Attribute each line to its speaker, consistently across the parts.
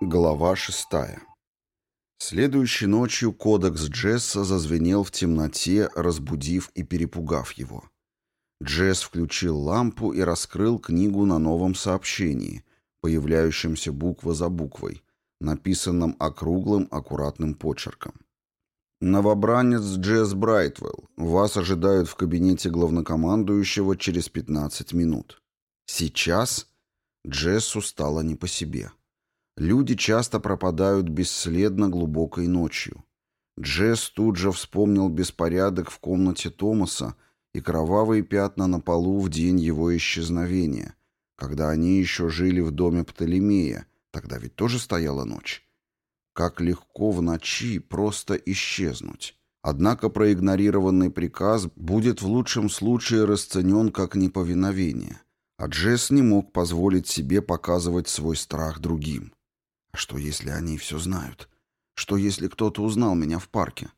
Speaker 1: Глава шестая. Следующей ночью кодекс Джесса зазвенел в темноте, разбудив и перепугав его. Джесс включил лампу и раскрыл книгу на новом сообщении, появляющемся буква за буквой, написанном округлым аккуратным почерком. «Новобранец Джесс Брайтвелл, вас ожидают в кабинете главнокомандующего через 15 минут. Сейчас?» Джессу стало не по себе. Люди часто пропадают бесследно глубокой ночью. Джесс тут же вспомнил беспорядок в комнате Томаса и кровавые пятна на полу в день его исчезновения, когда они еще жили в доме Птолемея, тогда ведь тоже стояла ночь. Как легко в ночи просто исчезнуть. Однако проигнорированный приказ будет в лучшем случае расценен как неповиновение, а Джесс не мог позволить себе показывать свой страх другим. Что, если они все знают? Что, если кто-то узнал меня в парке?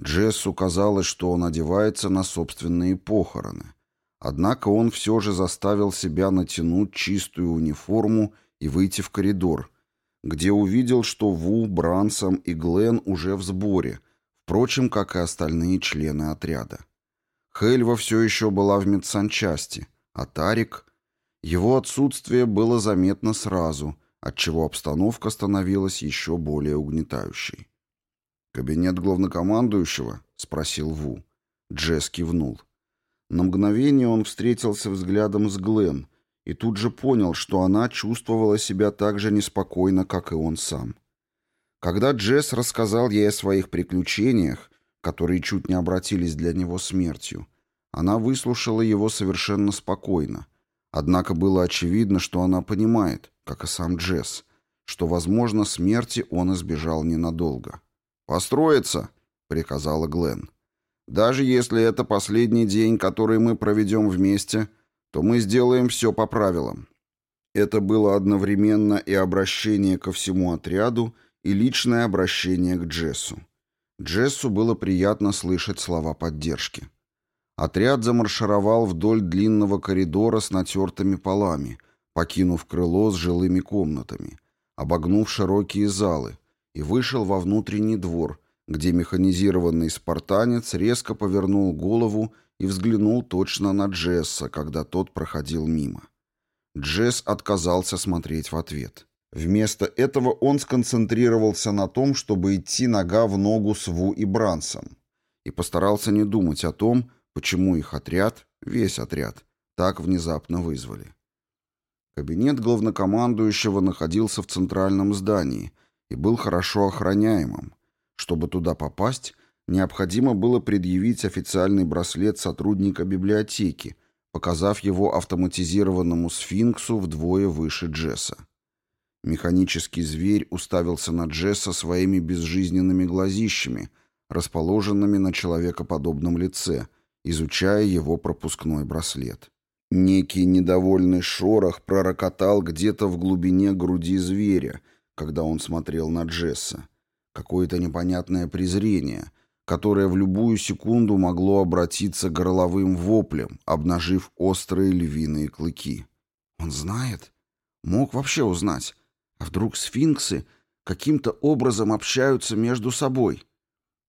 Speaker 1: Джессу казалось, что он одевается на собственные похороны. Однако он все же заставил себя натянуть чистую униформу и выйти в коридор, где увидел, что Ву, Брансом и Глен уже в сборе, впрочем, как и остальные члены отряда. Хельва все еще была в медсанчасти, а Тарик... Его отсутствие было заметно сразу, отчего обстановка становилась еще более угнетающей. «Кабинет главнокомандующего?» — спросил Ву. Джесс кивнул. На мгновение он встретился взглядом с Глен и тут же понял, что она чувствовала себя так же неспокойно, как и он сам. Когда Джесс рассказал ей о своих приключениях, которые чуть не обратились для него смертью, она выслушала его совершенно спокойно, Однако было очевидно, что она понимает, как и сам Джесс, что, возможно, смерти он избежал ненадолго. «Построиться!» — приказала Глен. «Даже если это последний день, который мы проведем вместе, то мы сделаем все по правилам». Это было одновременно и обращение ко всему отряду, и личное обращение к Джессу. Джессу было приятно слышать слова поддержки. Отряд замаршировал вдоль длинного коридора с натертыми полами, покинув крыло с жилыми комнатами, обогнув широкие залы, и вышел во внутренний двор, где механизированный спартанец резко повернул голову и взглянул точно на Джесса, когда тот проходил мимо. Джесс отказался смотреть в ответ. Вместо этого он сконцентрировался на том, чтобы идти нога в ногу с Ву и Брансом, и постарался не думать о том, Почему их отряд, весь отряд, так внезапно вызвали? Кабинет главнокомандующего находился в центральном здании и был хорошо охраняемым. Чтобы туда попасть, необходимо было предъявить официальный браслет сотрудника библиотеки, показав его автоматизированному сфинксу вдвое выше Джесса. Механический зверь уставился на Джесса своими безжизненными глазищами, расположенными на человекоподобном лице, изучая его пропускной браслет. Некий недовольный шорох пророкотал где-то в глубине груди зверя, когда он смотрел на Джесса. Какое-то непонятное презрение, которое в любую секунду могло обратиться горловым воплем, обнажив острые львиные клыки. Он знает? Мог вообще узнать. А вдруг сфинксы каким-то образом общаются между собой?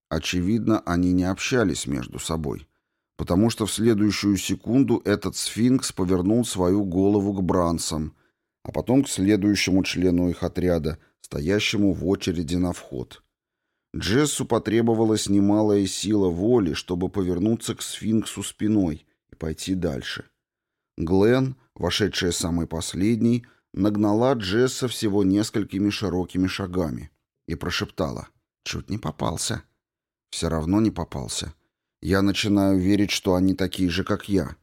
Speaker 1: Очевидно, они не общались между собой потому что в следующую секунду этот сфинкс повернул свою голову к бранцам, а потом к следующему члену их отряда, стоящему в очереди на вход. Джессу потребовалась немалая сила воли, чтобы повернуться к сфинксу спиной и пойти дальше. Глен, вошедшая самой последней, нагнала Джесса всего несколькими широкими шагами и прошептала «Чуть не попался». «Все равно не попался», я начинаю верить, что они такие же, как я.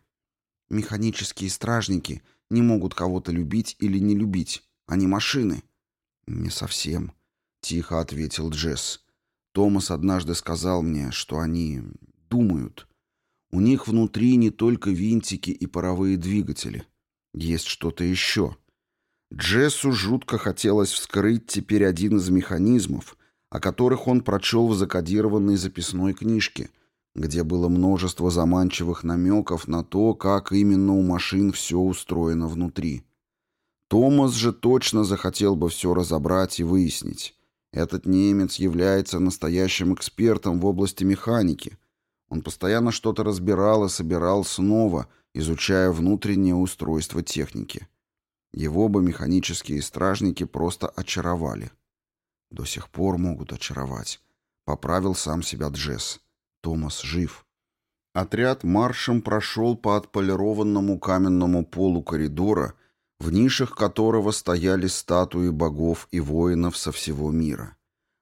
Speaker 1: Механические стражники не могут кого-то любить или не любить. Они машины. Не совсем, тихо ответил Джесс. Томас однажды сказал мне, что они думают. У них внутри не только винтики и паровые двигатели. Есть что-то еще. Джессу жутко хотелось вскрыть теперь один из механизмов, о которых он прочел в закодированной записной книжке — где было множество заманчивых намеков на то, как именно у машин все устроено внутри. Томас же точно захотел бы все разобрать и выяснить. Этот немец является настоящим экспертом в области механики. Он постоянно что-то разбирал и собирал снова, изучая внутреннее устройство техники. Его бы механические стражники просто очаровали. До сих пор могут очаровать. Поправил сам себя Джесс. Томас жив. Отряд маршем прошел по отполированному каменному полу коридора, в нишах которого стояли статуи богов и воинов со всего мира.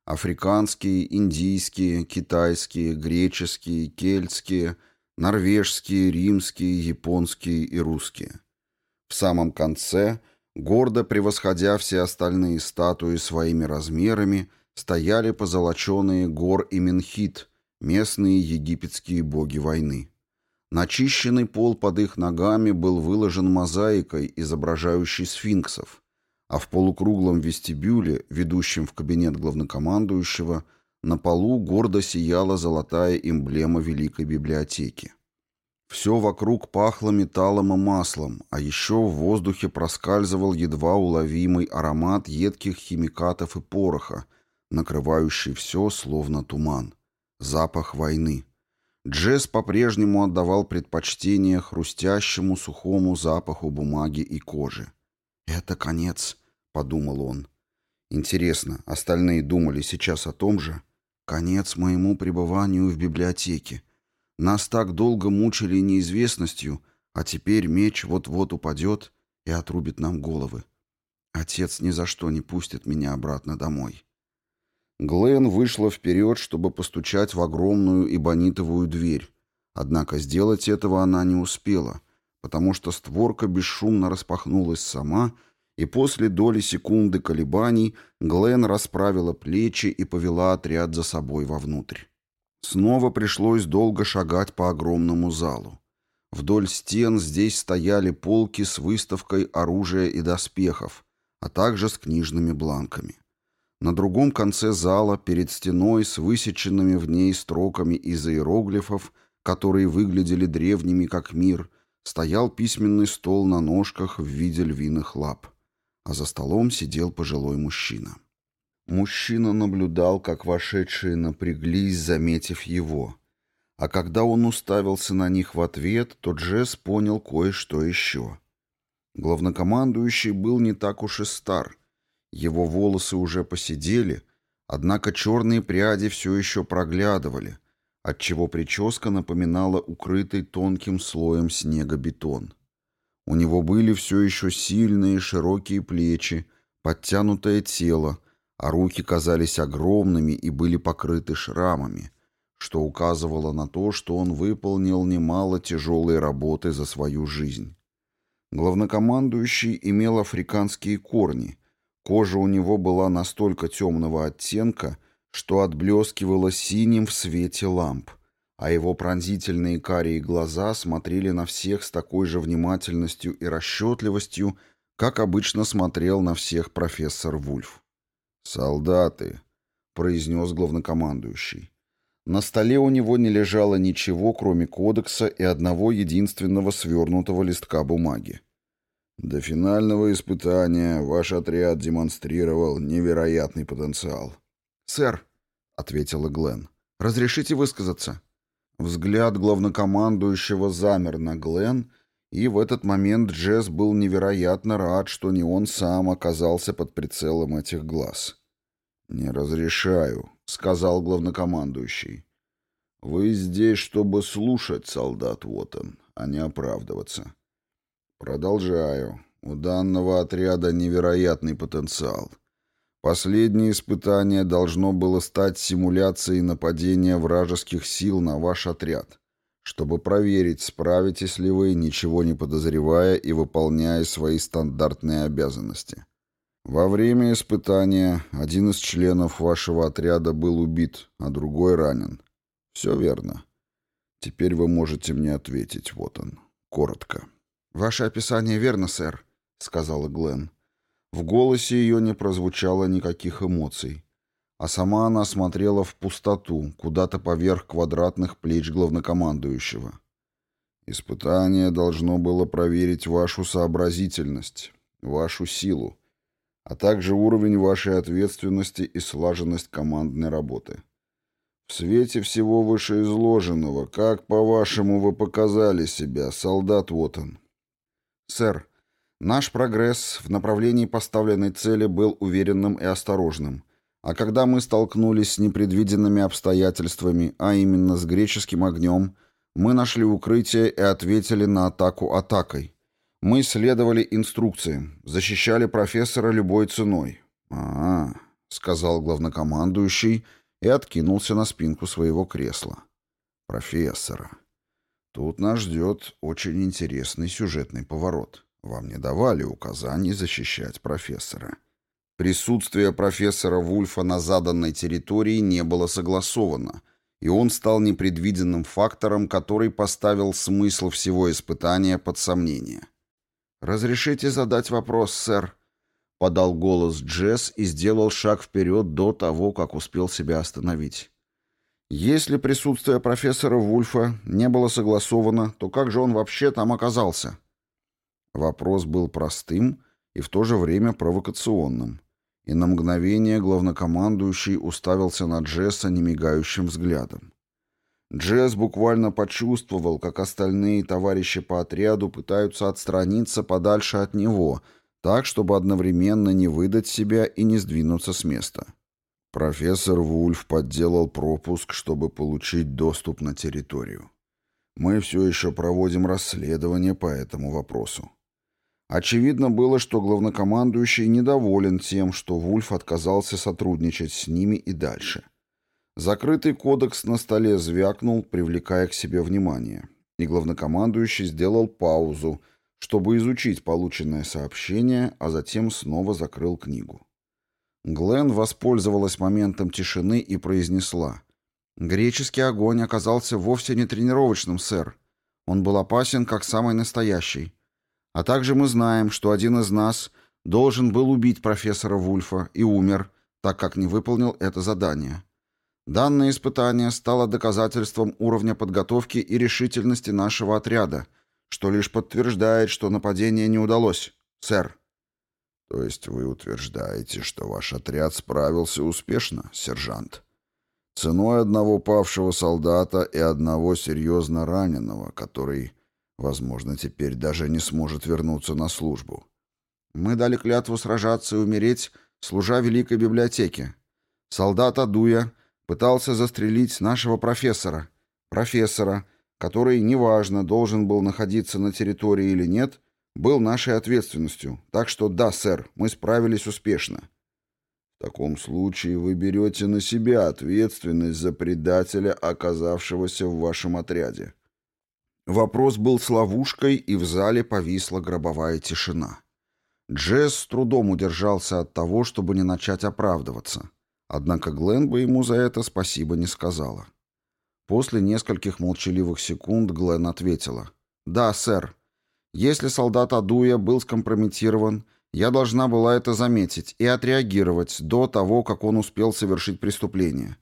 Speaker 1: Африканские, индийские, китайские, греческие, кельтские, норвежские, римские, японские и русские. В самом конце, гордо превосходя все остальные статуи своими размерами, стояли позолоченные гор и Менхит – местные египетские боги войны. Начищенный пол под их ногами был выложен мозаикой, изображающей сфинксов, а в полукруглом вестибюле, ведущем в кабинет главнокомандующего, на полу гордо сияла золотая эмблема Великой библиотеки. Все вокруг пахло металлом и маслом, а еще в воздухе проскальзывал едва уловимый аромат едких химикатов и пороха, накрывающий все словно туман. Запах войны. Джесс по-прежнему отдавал предпочтение хрустящему сухому запаху бумаги и кожи. «Это конец», — подумал он. Интересно, остальные думали сейчас о том же? «Конец моему пребыванию в библиотеке. Нас так долго мучили неизвестностью, а теперь меч вот-вот упадет и отрубит нам головы. Отец ни за что не пустит меня обратно домой». Глен вышла вперед, чтобы постучать в огромную эбонитовую дверь. Однако сделать этого она не успела, потому что створка бесшумно распахнулась сама, и после доли секунды колебаний Глен расправила плечи и повела отряд за собой вовнутрь. Снова пришлось долго шагать по огромному залу. Вдоль стен здесь стояли полки с выставкой оружия и доспехов, а также с книжными бланками. На другом конце зала, перед стеной с высеченными в ней строками из иероглифов, которые выглядели древними как мир, стоял письменный стол на ножках в виде львиных лап. А за столом сидел пожилой мужчина. Мужчина наблюдал, как вошедшие напряглись, заметив его. А когда он уставился на них в ответ, то Джесс понял кое-что еще. Главнокомандующий был не так уж и стар — его волосы уже посидели, однако черные пряди все еще проглядывали, отчего прическа напоминала укрытый тонким слоем снега бетон. У него были все еще сильные широкие плечи, подтянутое тело, а руки казались огромными и были покрыты шрамами, что указывало на то, что он выполнил немало тяжелой работы за свою жизнь. Главнокомандующий имел африканские корни, Кожа у него была настолько темного оттенка, что отблескивала синим в свете ламп, а его пронзительные карие глаза смотрели на всех с такой же внимательностью и расчетливостью, как обычно смотрел на всех профессор Вульф. «Солдаты», — произнес главнокомандующий. На столе у него не лежало ничего, кроме кодекса и одного единственного свернутого листка бумаги. До финального испытания ваш отряд демонстрировал невероятный потенциал. «Сэр», — ответила Глен, — «разрешите высказаться?» Взгляд главнокомандующего замер на Глен, и в этот момент Джесс был невероятно рад, что не он сам оказался под прицелом этих глаз. «Не разрешаю», — сказал главнокомандующий. «Вы здесь, чтобы слушать, солдат Вотон, а не оправдываться. Продолжаю. У данного отряда невероятный потенциал. Последнее испытание должно было стать симуляцией нападения вражеских сил на ваш отряд, чтобы проверить, справитесь ли вы, ничего не подозревая и выполняя свои стандартные обязанности. Во время испытания один из членов вашего отряда был убит, а другой ранен. Все верно. Теперь вы можете мне ответить, вот он, коротко. «Ваше описание верно, сэр», — сказала Глен. В голосе ее не прозвучало никаких эмоций. А сама она смотрела в пустоту, куда-то поверх квадратных плеч главнокомандующего. «Испытание должно было проверить вашу сообразительность, вашу силу, а также уровень вашей ответственности и слаженность командной работы. В свете всего вышеизложенного, как, по-вашему, вы показали себя, солдат Уоттон?»
Speaker 2: «Сэр, наш прогресс в направлении поставленной цели был уверенным и осторожным, а когда мы столкнулись с непредвиденными обстоятельствами, а именно с греческим огнем, мы нашли укрытие и ответили на атаку атакой. Мы следовали инструкциям, защищали профессора любой ценой».
Speaker 1: «А, -а — сказал главнокомандующий и откинулся на спинку своего кресла. «Профессора». Тут нас ждет очень интересный сюжетный поворот. Вам не давали указаний защищать профессора. Присутствие профессора Вульфа на заданной территории не было согласовано, и он стал непредвиденным фактором, который поставил смысл всего испытания под сомнение.
Speaker 2: «Разрешите задать вопрос, сэр?» Подал голос Джесс и сделал шаг вперед до того, как успел себя остановить. Если присутствие профессора Вульфа не было согласовано, то как же он вообще там оказался?
Speaker 1: Вопрос был простым и в то же время провокационным. И на мгновение главнокомандующий уставился на Джесса немигающим взглядом. Джесс буквально почувствовал, как остальные товарищи по отряду пытаются отстраниться подальше от него, так, чтобы одновременно не выдать себя и не сдвинуться с места. Профессор Вульф подделал пропуск, чтобы получить доступ на территорию. Мы все еще проводим расследование по этому вопросу. Очевидно было, что главнокомандующий недоволен тем, что Вульф отказался сотрудничать с ними и дальше. Закрытый кодекс на столе звякнул, привлекая к себе внимание, и главнокомандующий сделал паузу, чтобы изучить полученное сообщение, а затем снова закрыл книгу. Глен воспользовалась моментом тишины и произнесла. «Греческий огонь оказался вовсе не тренировочным, сэр. Он был опасен, как самый настоящий. А также мы знаем, что один из нас должен был убить профессора Вульфа и умер, так как не выполнил это задание. Данное испытание стало доказательством уровня подготовки и решительности нашего отряда, что лишь подтверждает, что нападение не удалось, сэр». То есть вы утверждаете, что ваш отряд справился успешно, сержант? Ценой одного павшего солдата и одного серьезно раненого, который, возможно, теперь даже не сможет вернуться на службу.
Speaker 2: Мы дали клятву сражаться и умереть, служа Великой Библиотеке. Солдат Адуя пытался застрелить нашего профессора. Профессора, который, неважно, должен был находиться на территории или нет, — был нашей ответственностью, так что да, сэр, мы справились успешно.
Speaker 1: В таком случае вы берете на себя ответственность за предателя, оказавшегося в вашем отряде.
Speaker 2: Вопрос был с ловушкой, и в зале повисла гробовая тишина. Джесс с трудом удержался от того, чтобы не начать оправдываться. Однако Глен бы ему за это спасибо не сказала. После нескольких молчаливых секунд Глен ответила. «Да, сэр, если солдат Адуя был скомпрометирован, я должна была это заметить и отреагировать до того, как он успел совершить преступление.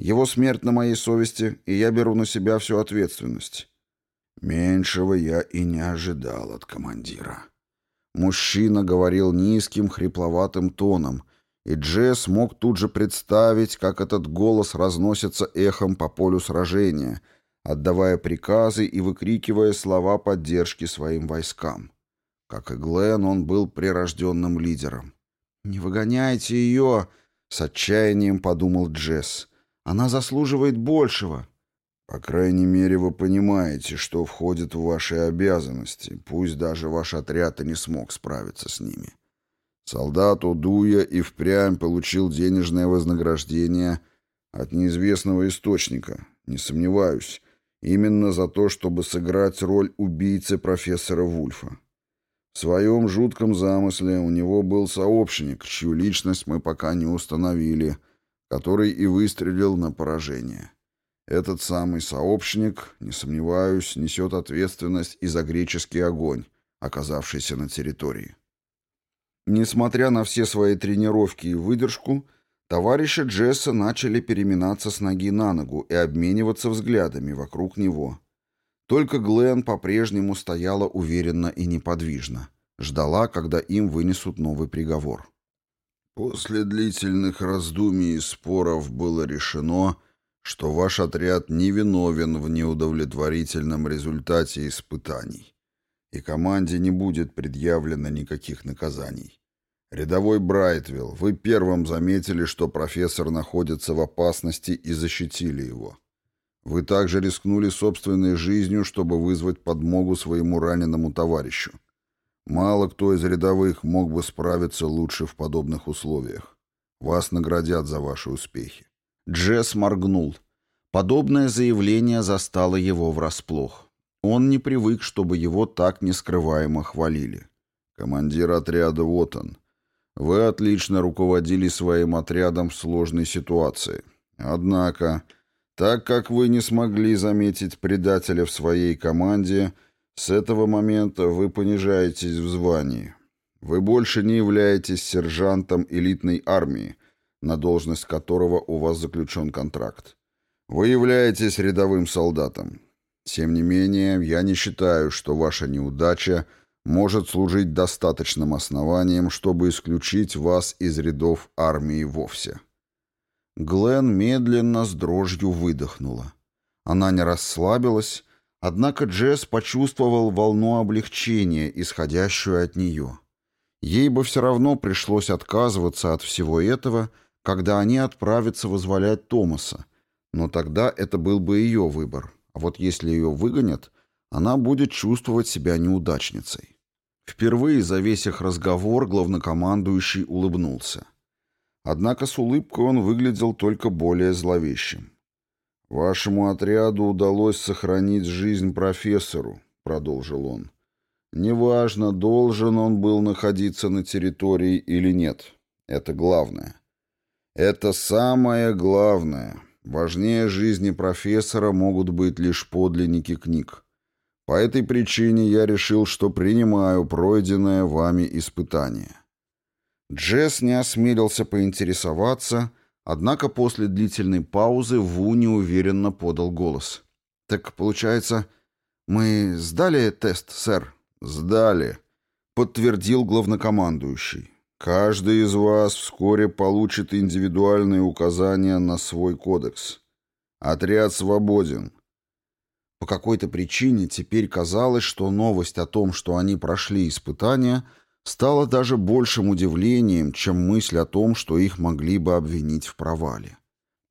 Speaker 2: Его смерть на моей совести, и я беру на себя всю ответственность.
Speaker 1: Меньшего я и не ожидал от командира. Мужчина говорил низким, хрипловатым тоном, и Джесс мог тут же представить, как этот голос разносится эхом по полю сражения — отдавая приказы и выкрикивая слова поддержки своим войскам. Как и Глен, он был прирожденным лидером.
Speaker 2: «Не выгоняйте ее!» — с отчаянием подумал Джесс. «Она заслуживает большего!»
Speaker 1: «По крайней мере, вы понимаете, что входит в ваши обязанности, пусть даже ваш отряд и не смог справиться с ними». Солдат Дуя и впрямь получил денежное вознаграждение от неизвестного источника, не сомневаюсь, Именно за то, чтобы сыграть роль убийцы профессора Вульфа. В своем жутком замысле у него был сообщник, чью личность мы пока не установили, который и выстрелил на поражение. Этот самый сообщник, не сомневаюсь, несет ответственность и за греческий огонь, оказавшийся на территории.
Speaker 2: Несмотря на все свои тренировки и выдержку, Товарищи Джесса начали переминаться с ноги на ногу и обмениваться взглядами вокруг него. Только Глен по-прежнему стояла уверенно и неподвижно. Ждала, когда им вынесут новый приговор.
Speaker 1: После длительных раздумий и споров было решено, что ваш отряд невиновен в неудовлетворительном результате испытаний, и команде не будет предъявлено никаких наказаний. «Рядовой Брайтвилл, вы первым заметили, что профессор находится в опасности и защитили его. Вы также рискнули собственной жизнью, чтобы вызвать подмогу своему раненому товарищу. Мало кто из рядовых мог бы справиться лучше в подобных условиях. Вас наградят за ваши успехи».
Speaker 2: Джесс моргнул. Подобное заявление застало его врасплох. Он не привык, чтобы его так нескрываемо хвалили.
Speaker 1: «Командир отряда Уоттон, вы отлично руководили своим отрядом в сложной ситуации. Однако, так как вы не смогли заметить предателя в своей команде, с этого момента вы понижаетесь в звании. Вы больше не являетесь сержантом элитной армии, на должность которого у вас заключен контракт. Вы являетесь рядовым солдатом. Тем не менее, я не считаю, что ваша неудача – может служить достаточным основанием, чтобы исключить вас из рядов армии вовсе.
Speaker 2: Глен медленно с дрожью выдохнула. Она не расслабилась, однако Джесс почувствовал волну облегчения, исходящую от нее. Ей бы все равно пришлось отказываться от всего этого, когда они отправятся вызволять Томаса, но тогда это был бы ее выбор. А вот если ее выгонят, она будет чувствовать себя неудачницей. Впервые за весь их разговор главнокомандующий улыбнулся. Однако с улыбкой он выглядел только более зловещим.
Speaker 1: «Вашему отряду удалось сохранить жизнь профессору», — продолжил он. «Неважно, должен он был находиться на территории или нет. Это главное. Это самое главное. Важнее жизни профессора могут быть лишь подлинники книг. По этой причине я решил, что принимаю пройденное вами испытание.
Speaker 2: Джесс не осмелился поинтересоваться, однако после длительной паузы Ву неуверенно подал голос. «Так, получается, мы сдали тест, сэр?»
Speaker 1: «Сдали», — подтвердил главнокомандующий. «Каждый из вас вскоре получит индивидуальные указания на свой кодекс. Отряд свободен.
Speaker 2: По какой-то причине теперь казалось, что новость о том, что они прошли испытания, стала даже большим удивлением, чем мысль о том, что их могли бы обвинить в провале.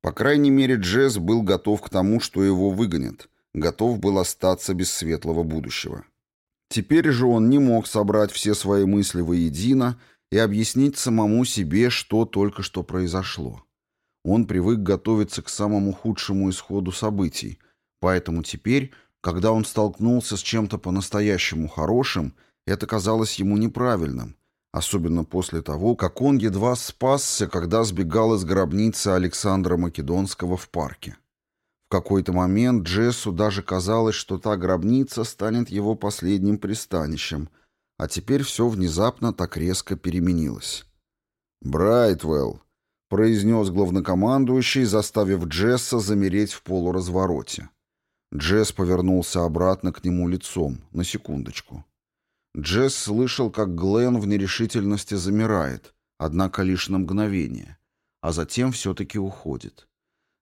Speaker 2: По крайней мере, Джесс был готов к тому, что его выгонят, готов был остаться без светлого будущего. Теперь же он не мог собрать все свои мысли воедино и объяснить самому себе, что только что произошло. Он привык готовиться к самому худшему исходу событий – Поэтому теперь, когда он столкнулся с чем-то по-настоящему хорошим, это казалось ему неправильным, особенно после того, как он едва спасся, когда сбегал из гробницы Александра Македонского в парке. В какой-то момент Джессу даже казалось, что та гробница станет его последним пристанищем, а теперь все внезапно так резко переменилось.
Speaker 1: «Брайтвелл», — произнес главнокомандующий, заставив Джесса замереть в полуразвороте.
Speaker 2: Джесс повернулся обратно к нему лицом, на секундочку. Джесс слышал, как Глен в нерешительности замирает, однако лишь на мгновение, а затем все-таки уходит.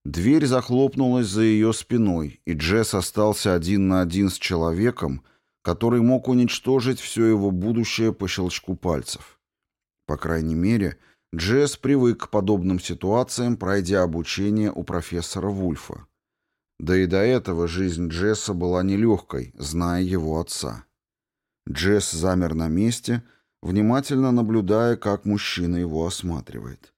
Speaker 2: Дверь захлопнулась за ее спиной, и Джесс остался один на один с человеком, который мог уничтожить все его будущее по щелчку пальцев. По крайней мере, Джесс привык к подобным ситуациям, пройдя обучение у профессора Вульфа. Да и до этого жизнь Джесса была нелегкой, зная его отца. Джесс замер на месте, внимательно наблюдая, как мужчина его осматривает.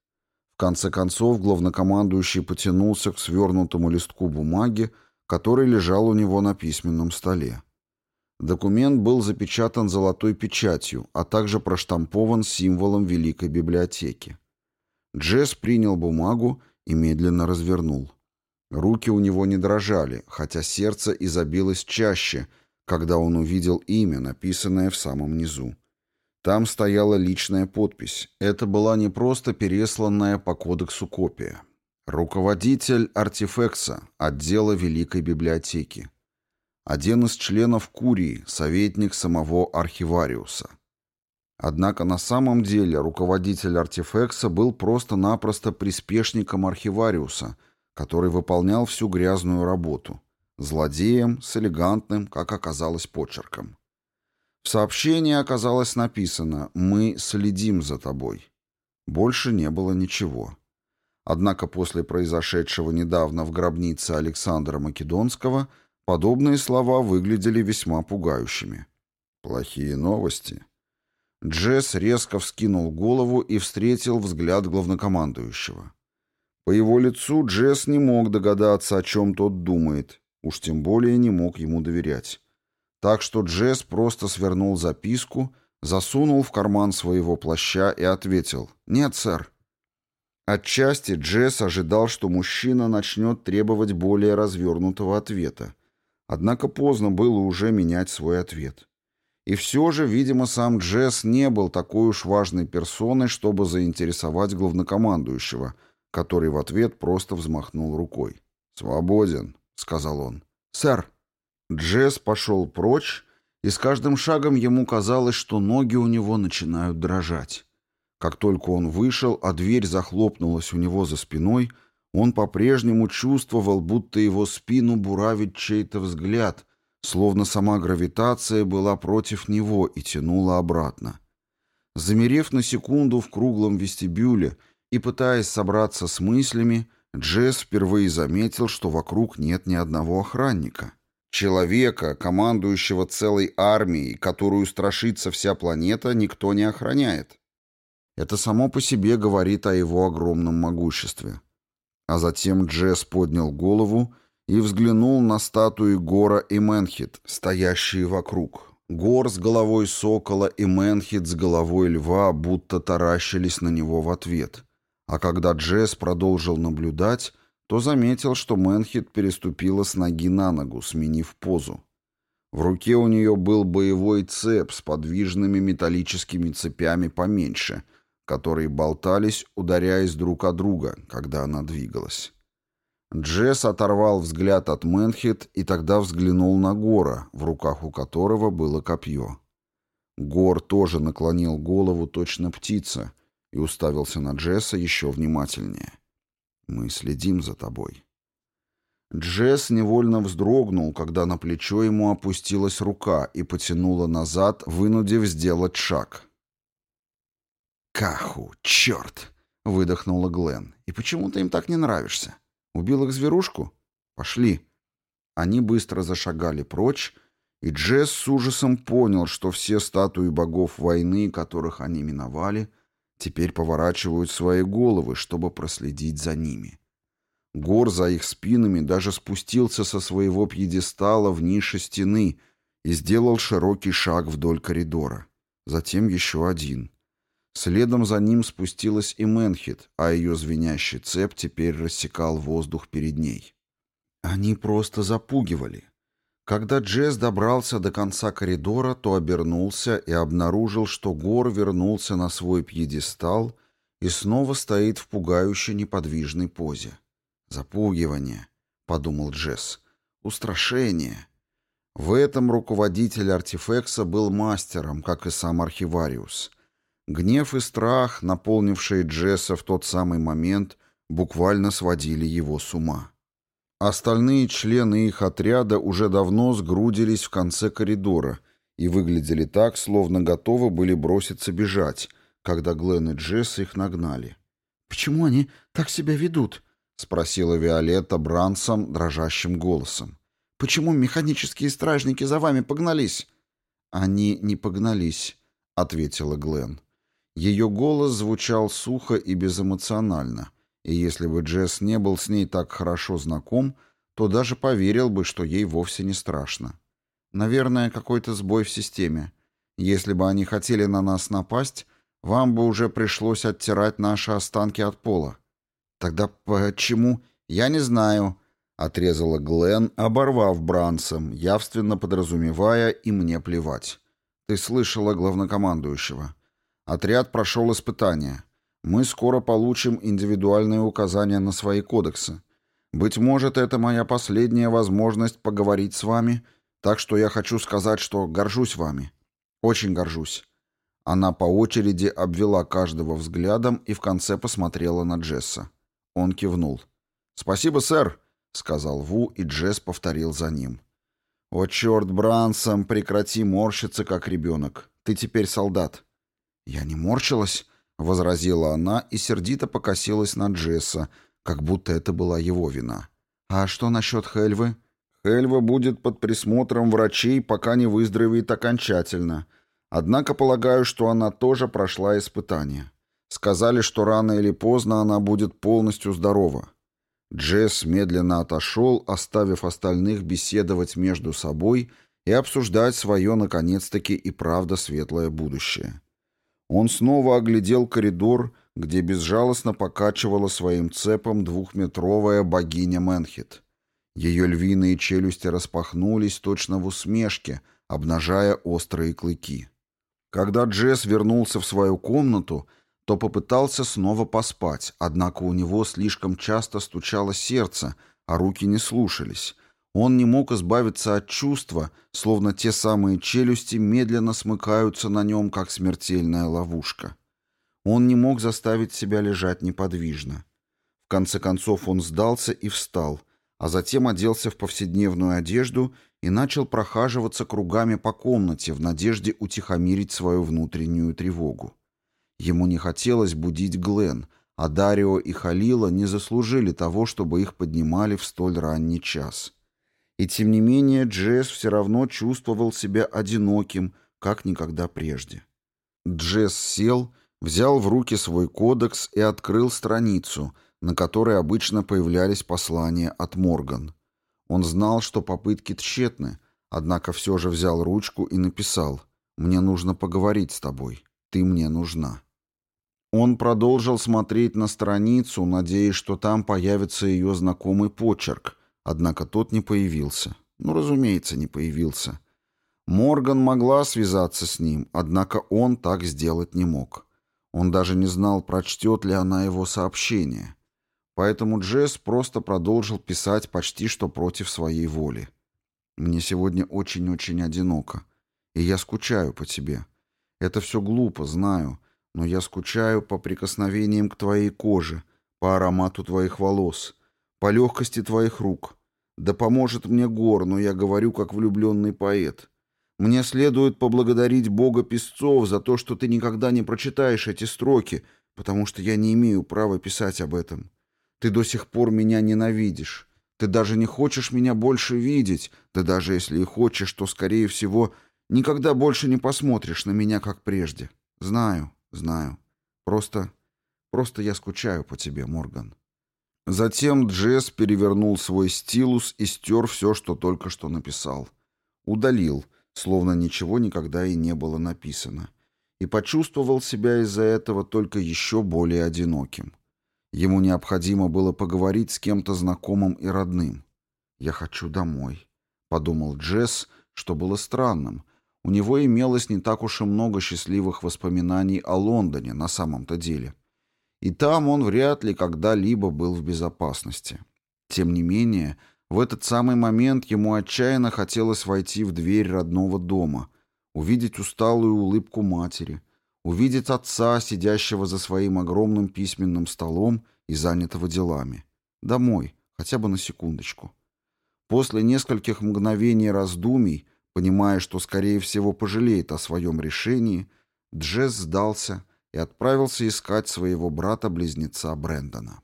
Speaker 2: В конце концов, главнокомандующий потянулся к свернутому листку бумаги, который лежал у него на письменном столе. Документ был запечатан золотой печатью, а также проштампован символом Великой Библиотеки. Джесс принял бумагу и медленно развернул. Руки у него не дрожали, хотя сердце и забилось чаще, когда он увидел имя, написанное в самом низу. Там стояла личная подпись. Это была не просто пересланная по кодексу копия. Руководитель артефекса отдела Великой библиотеки. Один из членов Курии, советник самого архивариуса.
Speaker 1: Однако на самом деле руководитель артефекса был просто-напросто приспешником архивариуса – который выполнял всю грязную работу. Злодеем с элегантным, как оказалось, почерком. В сообщении оказалось написано «Мы следим за тобой». Больше не было ничего. Однако после произошедшего недавно в гробнице Александра Македонского подобные слова выглядели весьма пугающими. Плохие новости. Джесс резко вскинул голову и встретил взгляд главнокомандующего. По его лицу Джесс не мог догадаться, о чем тот думает, уж тем более не мог ему доверять. Так что Джесс просто свернул записку, засунул в карман своего плаща и ответил «Нет, сэр». Отчасти Джесс ожидал, что мужчина начнет требовать более развернутого ответа. Однако поздно было уже менять свой ответ. И все же, видимо, сам Джесс не был такой уж важной персоной, чтобы заинтересовать главнокомандующего – который в ответ просто взмахнул рукой. «Свободен», — сказал он. «Сэр». Джесс пошел прочь, и с каждым шагом ему казалось, что ноги у него начинают дрожать. Как только он вышел, а дверь захлопнулась у него за спиной, он по-прежнему чувствовал, будто его спину буравит чей-то взгляд, словно сама гравитация была против него и тянула обратно. Замерев на секунду в круглом вестибюле, и пытаясь собраться с мыслями, Джесс впервые заметил, что вокруг нет ни одного охранника. Человека, командующего целой армией, которую страшится вся планета, никто не охраняет. Это само по себе говорит о его огромном могуществе. А затем Джесс поднял голову и взглянул на статуи Гора и Менхит, стоящие вокруг. Гор с головой сокола и Менхит с головой льва будто таращились на него в ответ — а когда Джесс продолжил наблюдать, то заметил, что Мэнхит переступила с ноги на ногу, сменив позу. В руке у нее был боевой цеп с подвижными металлическими цепями поменьше, которые болтались, ударяясь друг о друга, когда она двигалась. Джесс оторвал взгляд от Мэнхит и тогда взглянул на Гора, в руках у которого было копье. Гор тоже наклонил голову точно птица, и уставился на Джесса еще внимательнее. «Мы следим за тобой». Джесс невольно вздрогнул, когда на плечо ему опустилась рука и потянула назад, вынудив сделать шаг. «Каху, черт!» — выдохнула Глен. «И почему ты им так не нравишься? Убил их зверушку? Пошли!» Они быстро зашагали прочь, и Джесс с ужасом понял, что все статуи богов войны, которых они миновали, — Теперь поворачивают свои головы, чтобы проследить за ними. Гор за их спинами даже спустился со своего пьедестала в нише стены и сделал широкий шаг вдоль коридора. Затем еще один. Следом за ним спустилась и Менхит, а ее звенящий цеп теперь рассекал воздух перед ней. Они просто запугивали. Когда Джесс добрался до конца коридора, то обернулся и обнаружил, что Гор вернулся на свой пьедестал и снова стоит в пугающе неподвижной позе. «Запугивание», — подумал Джесс, — «устрашение». В этом руководитель артефекса был мастером, как и сам архивариус. Гнев и страх, наполнившие Джесса в тот самый момент, буквально сводили его с ума. Остальные члены их отряда уже давно сгрудились в конце коридора и выглядели так, словно готовы были броситься бежать, когда Глен и Джесс их нагнали. «Почему они так себя ведут?» — спросила Виолетта Брансом дрожащим голосом. «Почему механические стражники за вами погнались?» «Они не погнались», — ответила Глен. Ее голос звучал сухо и безэмоционально — и если бы Джесс не был с ней так хорошо знаком, то даже поверил бы, что ей вовсе не страшно. Наверное, какой-то сбой в системе. Если бы они хотели на нас напасть, вам бы уже пришлось оттирать наши останки от пола. Тогда почему? Я не знаю, отрезала Глен, оборвав Брансом, явственно подразумевая и мне плевать. Ты слышала главнокомандующего. Отряд прошел испытание. Мы скоро получим индивидуальные указания на свои кодексы. Быть может, это моя последняя возможность поговорить с вами, так что я хочу сказать, что горжусь вами. Очень горжусь». Она по очереди обвела каждого взглядом и в конце посмотрела на Джесса. Он кивнул. «Спасибо, сэр», — сказал Ву, и Джесс повторил за ним. «О, черт, Брансом, прекрати морщиться, как ребенок. Ты теперь солдат». «Я не морщилась», возразила она и сердито покосилась на Джесса, как будто это была его вина. «А что насчет Хельвы?» «Хельва будет под присмотром врачей, пока не выздоровеет окончательно. Однако полагаю, что она тоже прошла испытание. Сказали, что рано или поздно она будет полностью здорова». Джесс медленно отошел, оставив остальных беседовать между собой и обсуждать свое, наконец-таки, и правда светлое будущее. Он снова оглядел коридор, где безжалостно покачивала своим цепом двухметровая богиня Менхит. Ее львиные челюсти распахнулись точно в усмешке, обнажая острые клыки. Когда Джесс вернулся в свою комнату, то попытался снова поспать, однако у него слишком часто стучало сердце, а руки не слушались, он не мог избавиться от чувства, словно те самые челюсти медленно смыкаются на нем, как смертельная ловушка. Он не мог заставить себя лежать неподвижно. В конце концов он сдался и встал, а затем оделся в повседневную одежду и начал прохаживаться кругами по комнате в надежде утихомирить свою внутреннюю тревогу. Ему не хотелось будить Глен, а Дарио и Халила не заслужили того, чтобы их поднимали в столь ранний час. И тем не менее Джесс все равно чувствовал себя одиноким, как никогда прежде. Джесс сел, взял в руки свой кодекс и открыл страницу, на которой обычно появлялись послания от Морган. Он знал, что попытки тщетны, однако все же взял ручку и написал «Мне нужно поговорить с тобой. Ты мне нужна». Он продолжил смотреть на страницу, надеясь, что там появится ее знакомый почерк – Однако тот не появился. Ну, разумеется, не появился. Морган могла связаться с ним, однако он так сделать не мог. Он даже не знал, прочтет ли она его сообщение. Поэтому Джесс просто продолжил писать почти что против своей воли. «Мне сегодня очень-очень одиноко, и я скучаю по тебе. Это все глупо, знаю, но я скучаю по прикосновениям к твоей коже, по аромату твоих волос» по легкости твоих рук. Да поможет мне гор, но я говорю, как влюбленный поэт. Мне следует поблагодарить Бога песцов за то, что ты никогда не прочитаешь эти строки, потому что я не имею права писать об этом. Ты до сих пор меня ненавидишь. Ты даже не хочешь меня больше видеть, да даже если и хочешь, то, скорее всего, никогда больше не посмотришь на меня, как прежде. Знаю, знаю. Просто... просто я скучаю по тебе, Морган. Затем Джесс перевернул свой стилус и стер все, что только что написал. Удалил, словно ничего никогда и не было написано. И почувствовал себя из-за этого только еще более одиноким. Ему необходимо было поговорить с кем-то знакомым и родным. «Я хочу домой», — подумал Джесс, что было странным. У него имелось не так уж и много счастливых воспоминаний о Лондоне на самом-то деле — и там он вряд ли когда-либо был в безопасности. Тем не менее, в этот самый момент ему отчаянно хотелось войти в дверь родного дома, увидеть усталую улыбку матери, увидеть отца, сидящего за своим огромным письменным столом и занятого делами. Домой, хотя бы на секундочку. После нескольких мгновений раздумий, понимая, что, скорее всего, пожалеет о своем решении, Джесс сдался и отправился искать своего брата-близнеца Брэндона.